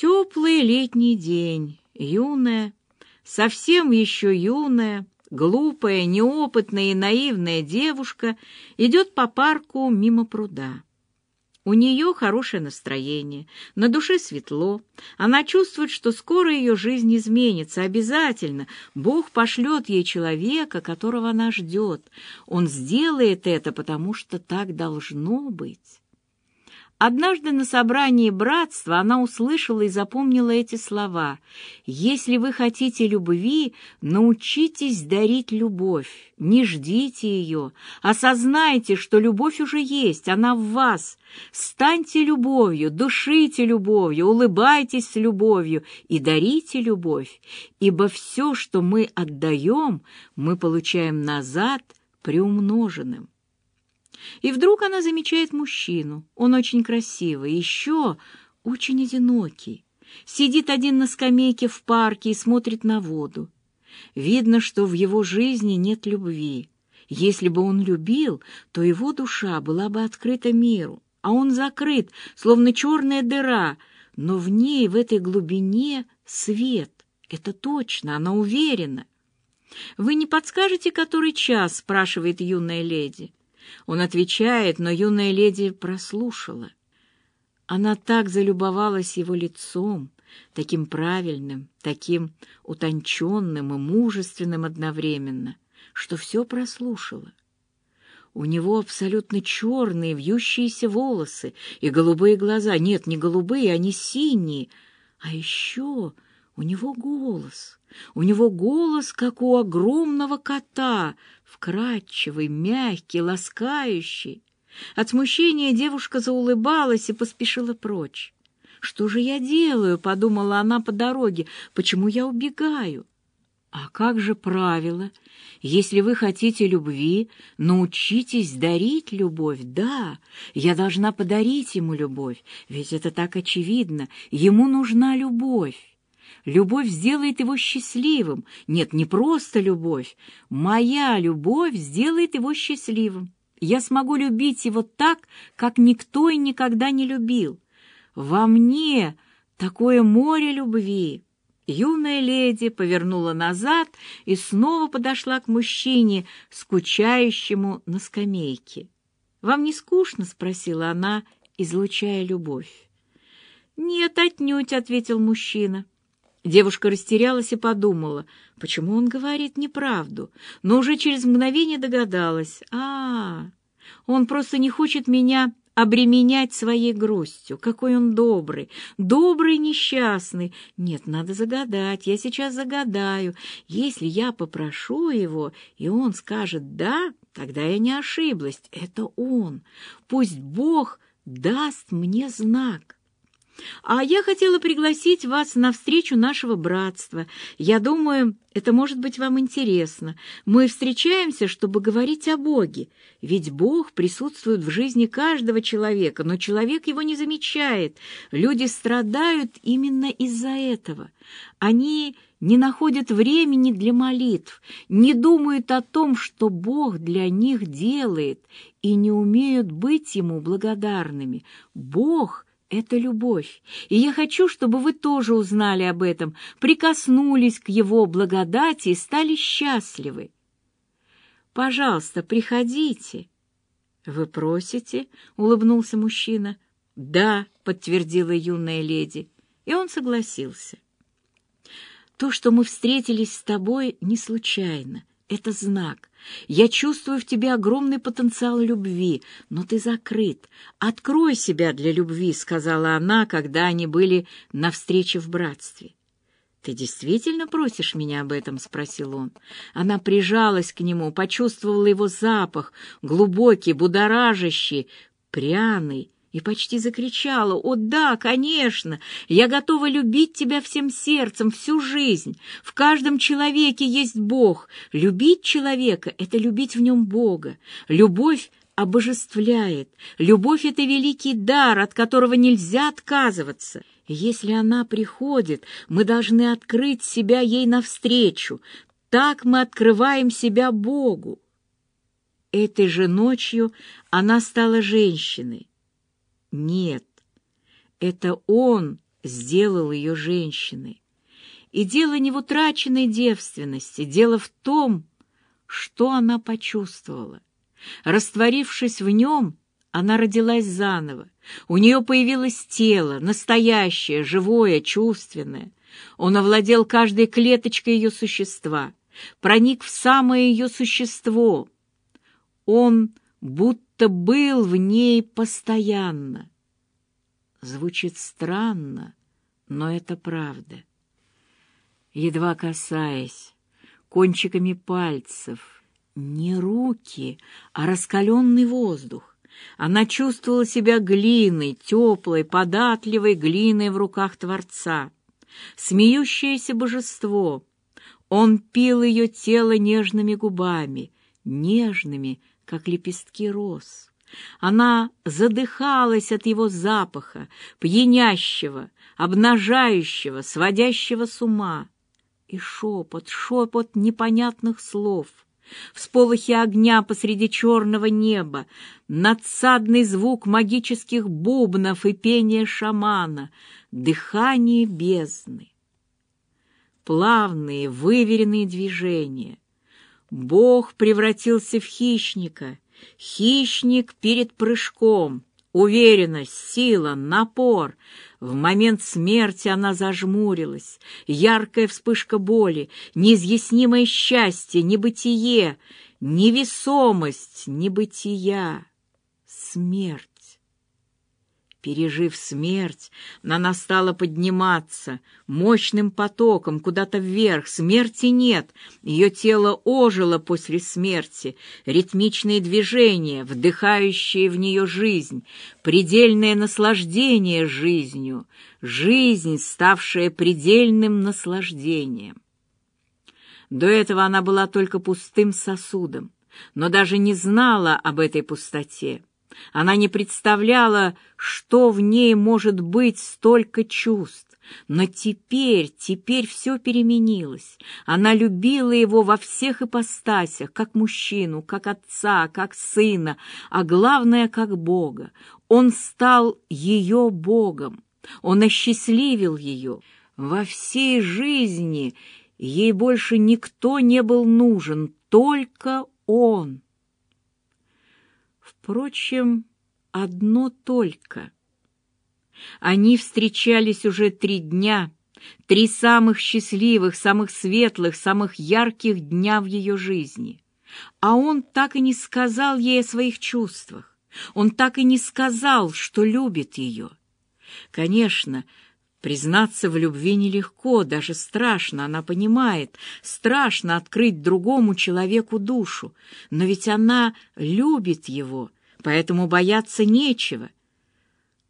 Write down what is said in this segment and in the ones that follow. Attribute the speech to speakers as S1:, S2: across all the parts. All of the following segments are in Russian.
S1: Теплый летний день, юная, совсем еще юная, глупая, неопытная и наивная девушка идет по парку мимо пруда. У нее хорошее настроение, на душе светло. Она чувствует, что скоро ее жизнь изменится. Обязательно Бог пошлет ей человека, которого она ждет. Он сделает это, потому что так должно быть. Однажды на собрании братства она услышала и запомнила эти слова. «Если вы хотите любви, научитесь дарить любовь, не ждите ее, осознайте, что любовь уже есть, она в вас. Станьте любовью, душите любовью, улыбайтесь с любовью и дарите любовь, ибо все, что мы отдаем, мы получаем назад приумноженным». И вдруг она замечает мужчину. Он очень красивый, еще очень одинокий. Сидит один на скамейке в парке и смотрит на воду. Видно, что в его жизни нет любви. Если бы он любил, то его душа была бы открыта миру, а он закрыт, словно черная дыра, но в ней, в этой глубине, свет. Это точно, она уверена. «Вы не подскажете, который час?» — спрашивает юная леди. Он отвечает, но юная леди прослушала. Она так залюбовалась его лицом, таким правильным, таким утонченным и мужественным одновременно, что все прослушала. У него абсолютно черные вьющиеся волосы и голубые глаза. Нет, не голубые, они синие. А еще у него голос. У него голос, как у огромного кота, вкрадчивый, мягкий, ласкающий. От смущения девушка заулыбалась и поспешила прочь. «Что же я делаю?» — подумала она по дороге. «Почему я убегаю?» «А как же правило? Если вы хотите любви, научитесь дарить любовь. Да, я должна подарить ему любовь, ведь это так очевидно. Ему нужна любовь. Любовь сделает его счастливым. Нет, не просто любовь. Моя любовь сделает его счастливым. Я смогу любить его так, как никто и никогда не любил. Во мне такое море любви. Юная леди повернула назад и снова подошла к мужчине, скучающему на скамейке. «Вам не скучно?» — спросила она, излучая любовь. «Нет, отнюдь», — ответил мужчина. Девушка растерялась и подумала, почему он говорит неправду, но уже через мгновение догадалась. А, он просто не хочет меня обременять своей грустью. Какой он добрый, добрый несчастный. Нет, надо загадать, я сейчас загадаю. Если я попрошу его, и он скажет «да», тогда я не ошиблась. Это он. Пусть Бог даст мне знак. А я хотела пригласить вас на встречу нашего братства. Я думаю, это может быть вам интересно. Мы встречаемся, чтобы говорить о Боге. Ведь Бог присутствует в жизни каждого человека, но человек его не замечает. Люди страдают именно из-за этого. Они не находят времени для молитв, не думают о том, что Бог для них делает, и не умеют быть Ему благодарными. Бог — это любовь, и я хочу, чтобы вы тоже узнали об этом, прикоснулись к его благодати и стали счастливы. Пожалуйста, приходите. Вы просите? улыбнулся мужчина. Да, подтвердила юная леди, и он согласился. То, что мы встретились с тобой, не случайно. Это знак. Я чувствую в тебе огромный потенциал любви, но ты закрыт. Открой себя для любви, сказала она, когда они были на встрече в братстве. «Ты действительно просишь меня об этом?» — спросил он. Она прижалась к нему, почувствовала его запах, глубокий, будоражащий, пряный, и почти закричала, «О да, конечно! Я готова любить тебя всем сердцем, всю жизнь! В каждом человеке есть Бог! Любить человека — это любить в нем Бога! Любовь обожествляет! Любовь — это великий дар, от которого нельзя отказываться!» Если она приходит, мы должны открыть себя ей навстречу. Так мы открываем себя Богу. Этой же ночью она стала женщиной. Нет, это он сделал ее женщиной. И дело не в утраченной девственности, дело в том, что она почувствовала. Растворившись в нем, она родилась заново. У нее появилось тело, настоящее, живое, чувственное. Он овладел каждой клеточкой ее существа, проник в самое ее существо. Он будто был в ней постоянно. Звучит странно, но это правда. Едва касаясь, кончиками пальцев, не руки, а раскаленный воздух, она чувствовала себя глиной, теплой, податливой глиной в руках Творца. Смеющееся божество. Он пил ее тело нежными губами, нежными, как лепестки роз. Она задыхалась от его запаха, пьянящего, обнажающего, сводящего с ума. И шепот, шепот непонятных слов — всполохи огня посреди черного неба, надсадный звук магических бубнов и пение шамана, дыхание бездны. Плавные, выверенные движения. Бог превратился в хищника, хищник перед прыжком, уверенность, сила, напор. В момент смерти она зажмурилась. Яркая вспышка боли, неизъяснимое счастье, небытие, невесомость, небытия, смерть. Пережив смерть, она стала подниматься мощным потоком куда-то вверх. Смерти нет, ее тело ожило после смерти. Ритмичные движения, вдыхающие в нее жизнь, предельное наслаждение жизнью, жизнь, ставшая предельным наслаждением. До этого она была только пустым сосудом, но даже не знала об этой пустоте. Она не представляла, что в ней может быть столько чувств. Но теперь, теперь все переменилось. Она любила его во всех ипостасях, как мужчину, как отца, как сына, а главное, как Бога. Он стал ее Богом. Он осчастливил ее. Во всей жизни ей больше никто не был нужен, только он. Впрочем, одно только. Они встречались уже три дня, три самых счастливых, самых светлых, самых ярких дня в ее жизни. А он так и не сказал ей о своих чувствах. Он так и не сказал, что любит ее. Конечно, Признаться в любви нелегко, даже страшно, она понимает. Страшно открыть другому человеку душу. Но ведь она любит его, поэтому бояться нечего.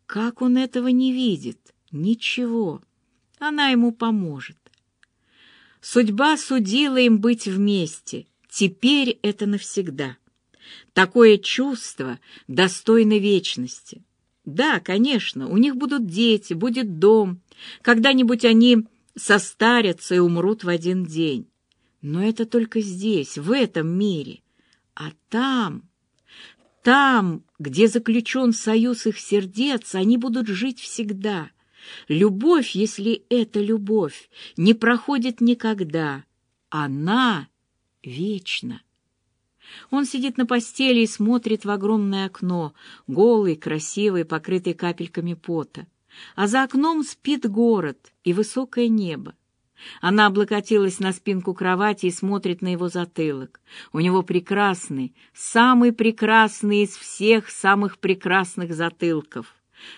S1: Как он этого не видит? Ничего. Она ему поможет. Судьба судила им быть вместе. Теперь это навсегда. Такое чувство достойно вечности. Да, конечно, у них будут дети, будет дом. Когда-нибудь они состарятся и умрут в один день. Но это только здесь, в этом мире. А там, там, где заключен союз их сердец, они будут жить всегда. Любовь, если это любовь, не проходит никогда. Она вечна. Он сидит на постели и смотрит в огромное окно, голый, красивый, покрытый капельками пота. А за окном спит город и высокое небо. Она облокотилась на спинку кровати и смотрит на его затылок. У него прекрасный, самый прекрасный из всех самых прекрасных затылков,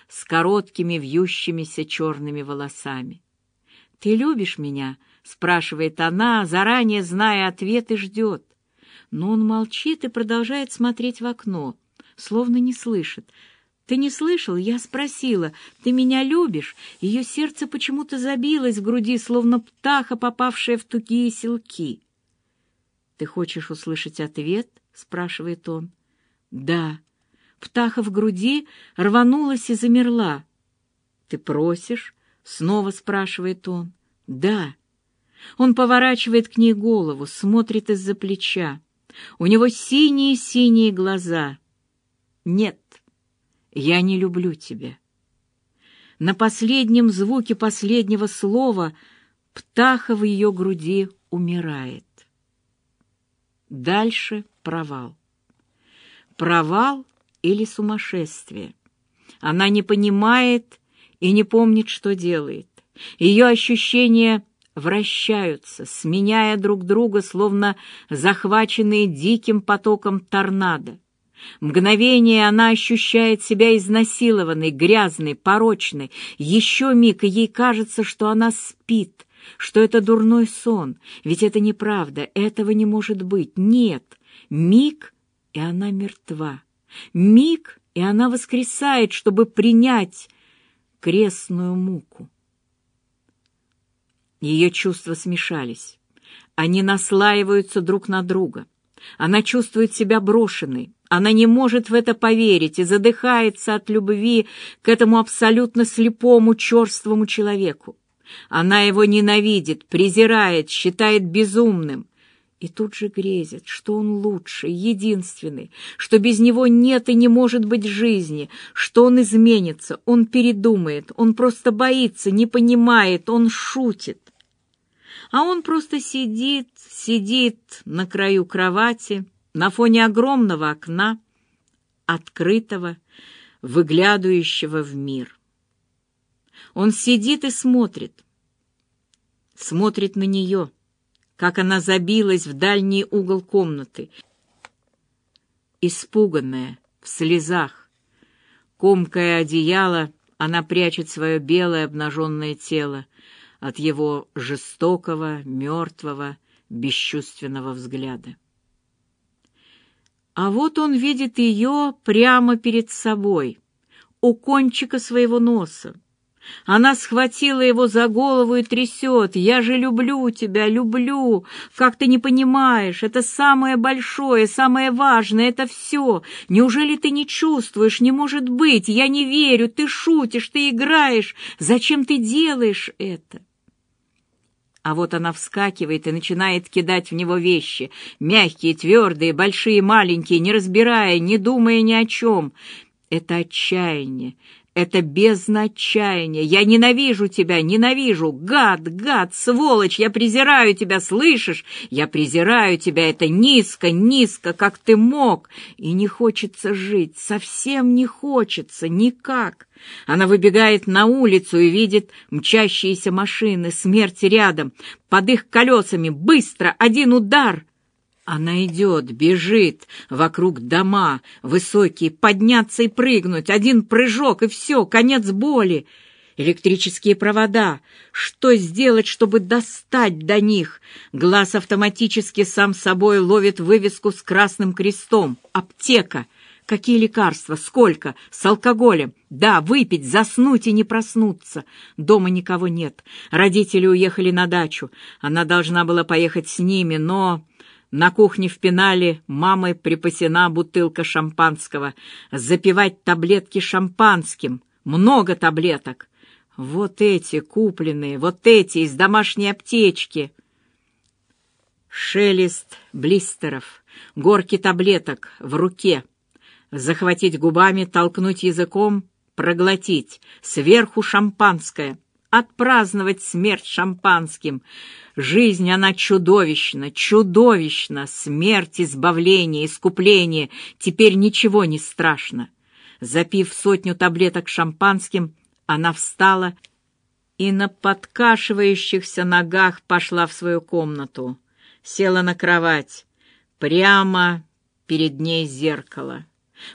S1: с короткими вьющимися черными волосами. «Ты любишь меня?» — спрашивает она, заранее зная ответ и ждет но он молчит и продолжает смотреть в окно, словно не слышит. «Ты не слышал?» Я спросила. «Ты меня любишь?» Ее сердце почему-то забилось в груди, словно птаха, попавшая в тугие селки. «Ты хочешь услышать ответ?» — спрашивает он. «Да». Птаха в груди рванулась и замерла. «Ты просишь?» — снова спрашивает он. «Да». Он поворачивает к ней голову, смотрит из-за плеча. У него синие-синие глаза. Нет, я не люблю тебя. На последнем звуке последнего слова птаха в ее груди умирает. Дальше провал. Провал или сумасшествие. Она не понимает и не помнит, что делает. Ее ощущения вращаются, сменяя друг друга, словно захваченные диким потоком торнадо. Мгновение она ощущает себя изнасилованной, грязной, порочной. Еще миг, и ей кажется, что она спит, что это дурной сон. Ведь это неправда, этого не может быть. Нет, миг, и она мертва. Миг, и она воскресает, чтобы принять крестную муку. Ее чувства смешались. Они наслаиваются друг на друга. Она чувствует себя брошенной. Она не может в это поверить и задыхается от любви к этому абсолютно слепому, черствому человеку. Она его ненавидит, презирает, считает безумным. И тут же грезит, что он лучший, единственный, что без него нет и не может быть жизни, что он изменится, он передумает, он просто боится, не понимает, он шутит. А он просто сидит, сидит на краю кровати, на фоне огромного окна, открытого, выглядывающего в мир. Он сидит и смотрит, смотрит на нее, как она забилась в дальний угол комнаты, испуганная, в слезах. Комкая одеяло, она прячет свое белое обнаженное тело от его жестокого, мертвого, бесчувственного взгляда. А вот он видит ее прямо перед собой, у кончика своего носа. Она схватила его за голову и трясет. «Я же люблю тебя, люблю! Как ты не понимаешь? Это самое большое, самое важное, это все! Неужели ты не чувствуешь? Не может быть! Я не верю! Ты шутишь, ты играешь! Зачем ты делаешь это?» А вот она вскакивает и начинает кидать в него вещи. Мягкие, твердые, большие, маленькие, не разбирая, не думая ни о чем. Это отчаяние, это бездна. Я ненавижу тебя, ненавижу. Гад, гад, сволочь, я презираю тебя, слышишь? Я презираю тебя, это низко, низко, как ты мог. И не хочется жить, совсем не хочется, никак. Она выбегает на улицу и видит мчащиеся машины, смерть рядом. Под их колесами быстро один удар — она идет, бежит, вокруг дома, высокие, подняться и прыгнуть, один прыжок, и все, конец боли. Электрические провода. Что сделать, чтобы достать до них? Глаз автоматически сам собой ловит вывеску с красным крестом. Аптека. Какие лекарства? Сколько? С алкоголем. Да, выпить, заснуть и не проснуться. Дома никого нет. Родители уехали на дачу. Она должна была поехать с ними, но... На кухне в пенале мамой припасена бутылка шампанского. Запивать таблетки шампанским. Много таблеток. Вот эти купленные, вот эти из домашней аптечки. Шелест блистеров, горки таблеток в руке. Захватить губами, толкнуть языком, проглотить. Сверху шампанское. Отпраздновать смерть шампанским — Жизнь, она чудовищна, чудовищна, смерть, избавление, искупление, теперь ничего не страшно. Запив сотню таблеток шампанским, она встала и на подкашивающихся ногах пошла в свою комнату. Села на кровать, прямо перед ней зеркало.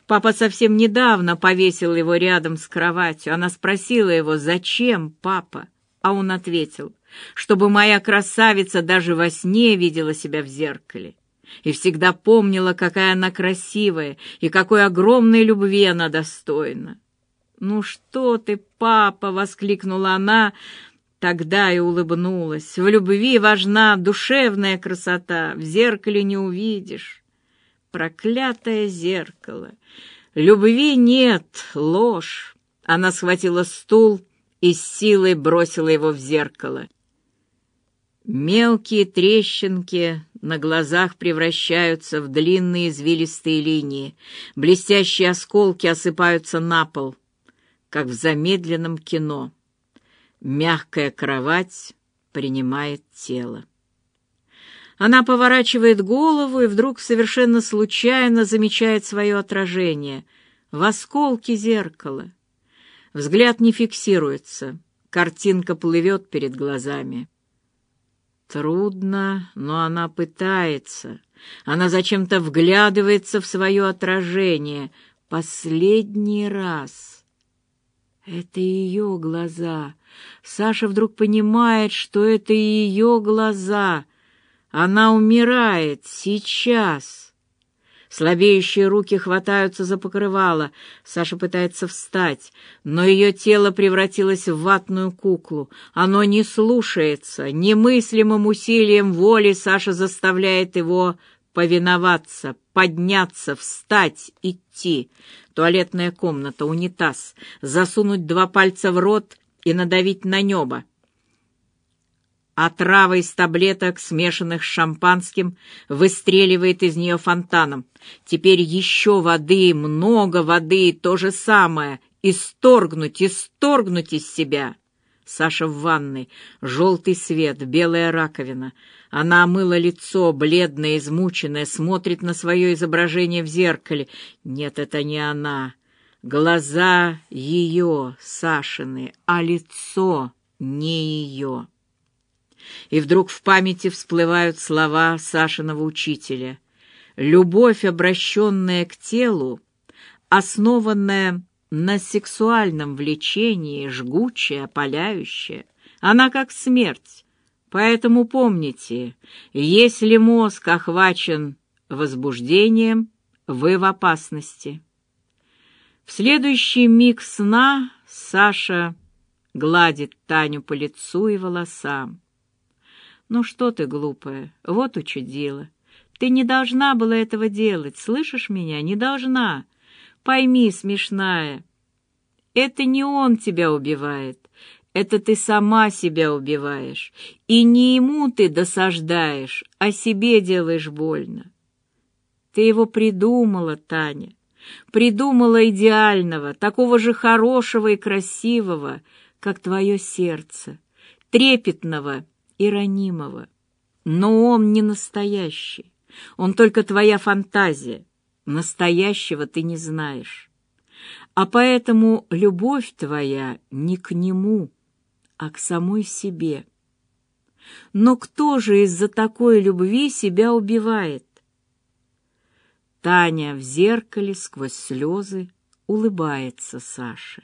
S1: Папа совсем недавно повесил его рядом с кроватью. Она спросила его, «Зачем, папа?» А он ответил, чтобы моя красавица даже во сне видела себя в зеркале и всегда помнила, какая она красивая и какой огромной любви она достойна. «Ну что ты, папа!» — воскликнула она, тогда и улыбнулась. «В любви важна душевная красота, в зеркале не увидишь. Проклятое зеркало! Любви нет, ложь!» Она схватила стул и с силой бросила его в зеркало. Мелкие трещинки на глазах превращаются в длинные извилистые линии. Блестящие осколки осыпаются на пол. как в замедленном кино. Мягкая кровать принимает тело. Она поворачивает голову и вдруг совершенно случайно замечает свое отражение в осколке зеркала. Взгляд не фиксируется, картинка плывет перед глазами. Трудно, но она пытается. Она зачем-то вглядывается в свое отражение. Последний раз. Это ее глаза. Саша вдруг понимает, что это ее глаза. Она умирает сейчас. Слабеющие руки хватаются за покрывало. Саша пытается встать, но ее тело превратилось в ватную куклу. Оно не слушается. Немыслимым усилием воли Саша заставляет его повиноваться, подняться, встать, идти. Туалетная комната, унитаз, засунуть два пальца в рот и надавить на небо. Отрава из таблеток, смешанных с шампанским, выстреливает из нее фонтаном. Теперь еще воды, много воды, то же самое. Исторгнуть, исторгнуть из себя. Саша в ванной, желтый свет, белая раковина. Она омыла лицо, бледная, измученная, смотрит на свое изображение в зеркале. Нет, это не она. Глаза ее, Сашины, а лицо не ее. И вдруг в памяти всплывают слова Сашиного учителя. «Любовь, обращенная к телу, основанная на сексуальном влечении, жгучая, опаляющая, она как смерть. Поэтому помните, если мозг охвачен возбуждением, вы в опасности». В следующий миг сна Саша гладит Таню по лицу и волосам. «Ну что ты, глупая, вот учудила. Ты не должна была этого делать, слышишь меня? Не должна. Пойми, смешная, это не он тебя убивает, это ты сама себя убиваешь. И не ему ты досаждаешь, а себе делаешь больно. Ты его придумала, Таня, придумала идеального, такого же хорошего и красивого, как твое сердце, трепетного и ранимого. Но он не настоящий, он только твоя фантазия, настоящего ты не знаешь. А поэтому любовь твоя не к нему, а к самой себе. Но кто же из-за такой любви себя убивает? Таня в зеркале сквозь слезы улыбается Саше.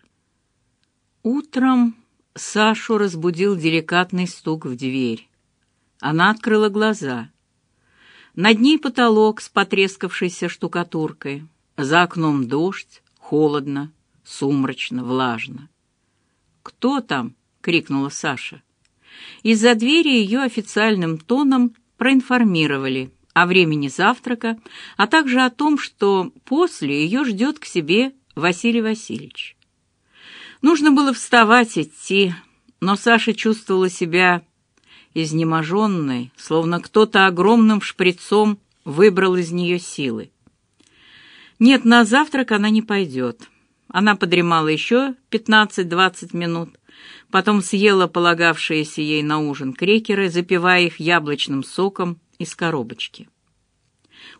S1: Утром Сашу разбудил деликатный стук в дверь. Она открыла глаза. Над ней потолок с потрескавшейся штукатуркой. За окном дождь, холодно, сумрачно, влажно. «Кто там?» — крикнула Саша. Из-за двери ее официальным тоном проинформировали о времени завтрака, а также о том, что после ее ждет к себе Василий Васильевич. Нужно было вставать, идти, но Саша чувствовала себя изнеможенной, словно кто-то огромным шприцом выбрал из нее силы. Нет, на завтрак она не пойдет. Она подремала еще 15-20 минут, потом съела полагавшиеся ей на ужин крекеры, запивая их яблочным соком из коробочки.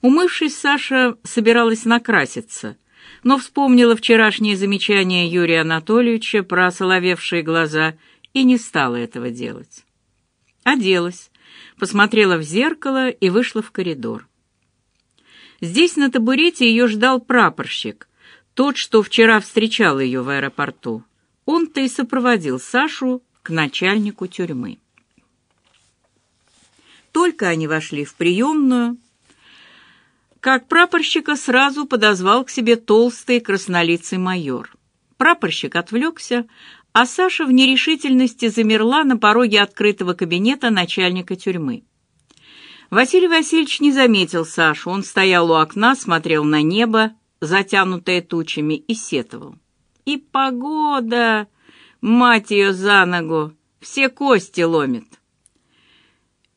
S1: Умывшись, Саша собиралась накраситься, но вспомнила вчерашнее замечание Юрия Анатольевича про соловевшие глаза и не стала этого делать. Оделась, посмотрела в зеркало и вышла в коридор. Здесь на табурете ее ждал прапорщик, тот, что вчера встречал ее в аэропорту. Он-то и сопроводил Сашу к начальнику тюрьмы. Только они вошли в приемную, как прапорщика сразу подозвал к себе толстый краснолицый майор. Прапорщик отвлекся, а Саша в нерешительности замерла на пороге открытого кабинета начальника тюрьмы. Василий Васильевич не заметил Сашу, он стоял у окна, смотрел на небо, затянутое тучами, и сетовал. «И погода! Мать ее за ногу! Все кости ломит!»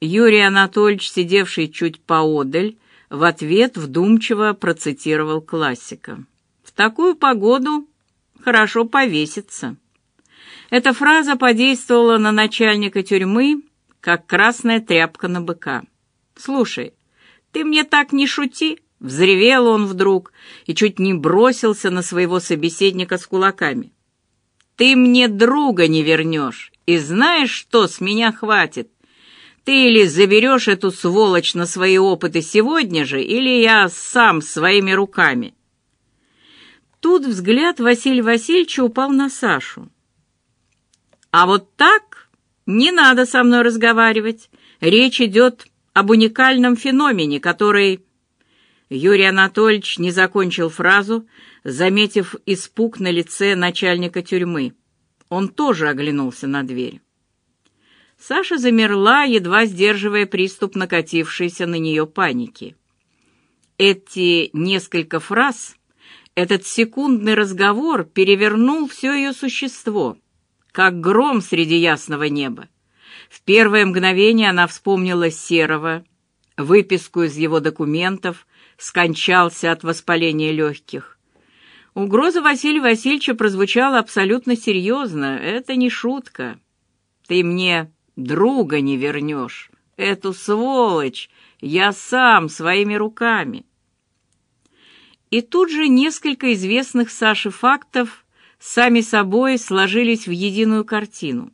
S1: Юрий Анатольевич, сидевший чуть поодаль, в ответ вдумчиво процитировал классика. «В такую погоду хорошо повеситься». Эта фраза подействовала на начальника тюрьмы, как красная тряпка на быка. «Слушай, ты мне так не шути!» — взревел он вдруг и чуть не бросился на своего собеседника с кулаками. «Ты мне друга не вернешь, и знаешь что, с меня хватит. Ты или заберешь эту сволочь на свои опыты сегодня же, или я сам своими руками». Тут взгляд Василия Васильевича упал на Сашу. «А вот так не надо со мной разговаривать. Речь идет об уникальном феномене, который...» Юрий Анатольевич не закончил фразу, заметив испуг на лице начальника тюрьмы. Он тоже оглянулся на дверь. Саша замерла, едва сдерживая приступ накатившейся на нее паники. Эти несколько фраз, этот секундный разговор перевернул все ее существо, как гром среди ясного неба. В первое мгновение она вспомнила Серого, выписку из его документов, скончался от воспаления легких. Угроза Василия Васильевича прозвучала абсолютно серьезно. Это не шутка. Ты мне друга не вернешь. Эту сволочь я сам своими руками. И тут же несколько известных Саше фактов сами собой сложились в единую картину.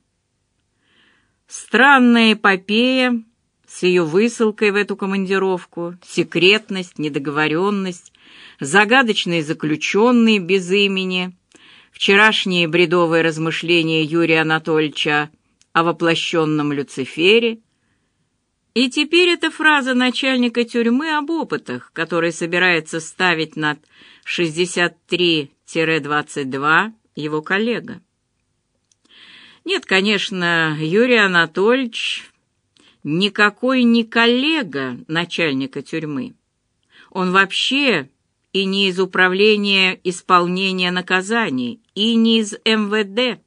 S1: Странная эпопея с ее высылкой в эту командировку, секретность, недоговоренность, загадочные заключенные без имени, вчерашние бредовые размышления Юрия Анатольевича о воплощенном Люцифере, и теперь эта фраза начальника тюрьмы об опытах, который собирается ставить над 63-22 его коллега. Нет, конечно, Юрий Анатольевич никакой не коллега начальника тюрьмы. Он вообще и не из управления исполнения наказаний, и не из МВД,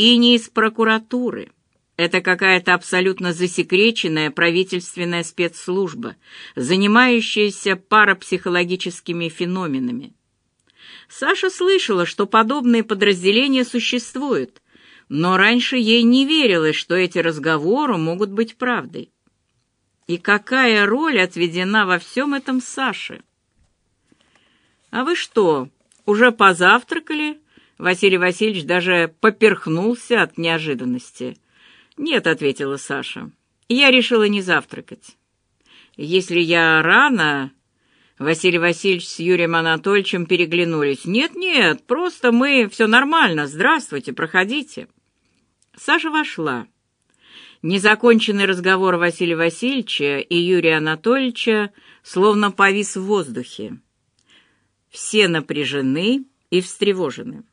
S1: и не из прокуратуры. Это какая-то абсолютно засекреченная правительственная спецслужба, занимающаяся парапсихологическими феноменами. Саша слышала, что подобные подразделения существуют, но раньше ей не верилось, что эти разговоры могут быть правдой. И какая роль отведена во всем этом Саше? «А вы что, уже позавтракали?» Василий Васильевич даже поперхнулся от неожиданности. «Нет», — ответила Саша, — «я решила не завтракать. Если я рано...» Василий Васильевич с Юрием Анатольевичем переглянулись. «Нет-нет, просто мы... Все нормально. Здравствуйте, проходите». Саша вошла. Незаконченный разговор Василия Васильевича и Юрия Анатольевича словно повис в воздухе. Все напряжены и встревожены.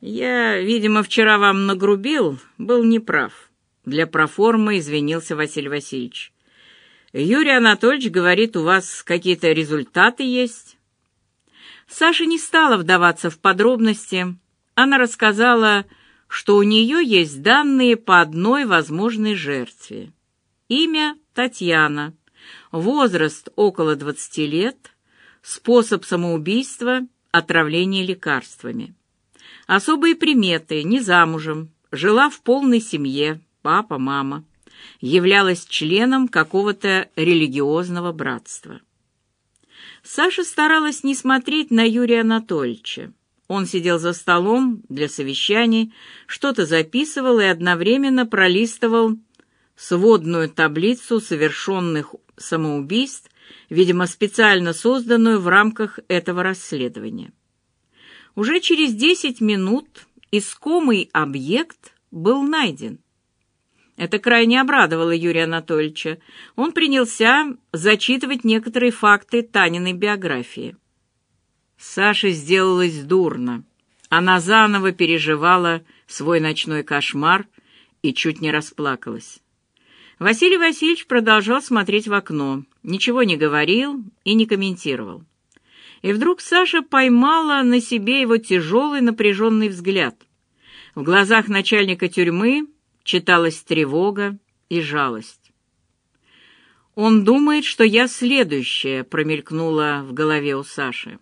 S1: «Я, видимо, вчера вам нагрубил, был неправ». Для проформы извинился Василий Васильевич. «Юрий Анатольевич говорит, у вас какие-то результаты есть?» Саша не стала вдаваться в подробности. Она рассказала что у нее есть данные по одной возможной жертве. Имя Татьяна, возраст около 20 лет, способ самоубийства – отравление лекарствами. Особые приметы – не замужем, жила в полной семье, папа, мама, являлась членом какого-то религиозного братства. Саша старалась не смотреть на Юрия Анатольевича. Он сидел за столом для совещаний, что-то записывал и одновременно пролистывал сводную таблицу совершенных самоубийств, видимо, специально созданную в рамках этого расследования. Уже через десять минут искомый объект был найден. Это крайне обрадовало Юрия Анатольевича. Он принялся зачитывать некоторые факты Таниной биографии. Саше сделалось дурно. Она заново переживала свой ночной кошмар и чуть не расплакалась. Василий Васильевич продолжал смотреть в окно, ничего не говорил и не комментировал. И вдруг Саша поймала на себе его тяжелый напряженный взгляд. В глазах начальника тюрьмы читалась тревога и жалость. «Он думает, что я следующая», — промелькнула в голове у Саши.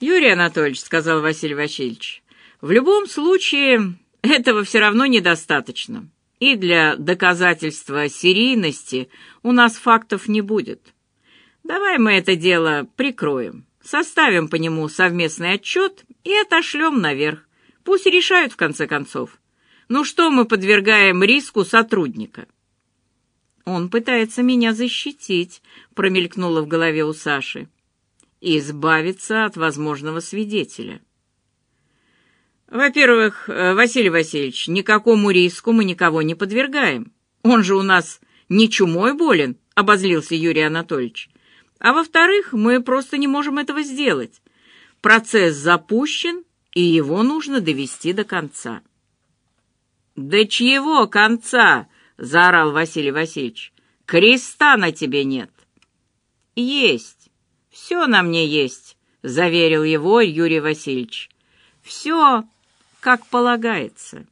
S1: «Юрий Анатольевич», — сказал Василий Васильевич, — «в любом случае этого все равно недостаточно, и для доказательства серийности у нас фактов не будет. Давай мы это дело прикроем, составим по нему совместный отчет и отошлем наверх. Пусть решают в конце концов. Ну что мы подвергаем риску сотрудника?» «Он пытается меня защитить», — промелькнуло в голове у Саши и избавиться от возможного свидетеля. Во-первых, э, Василий Васильевич, никакому риску мы никого не подвергаем. Он же у нас не чумой болен, обозлился Юрий Анатольевич. А во-вторых, мы просто не можем этого сделать. Процесс запущен, и его нужно довести до конца. «Да чьего конца?» — заорал Василий Васильевич. «Креста на тебе нет». «Есть. «Все на мне есть», — заверил его Юрий Васильевич. «Все, как полагается».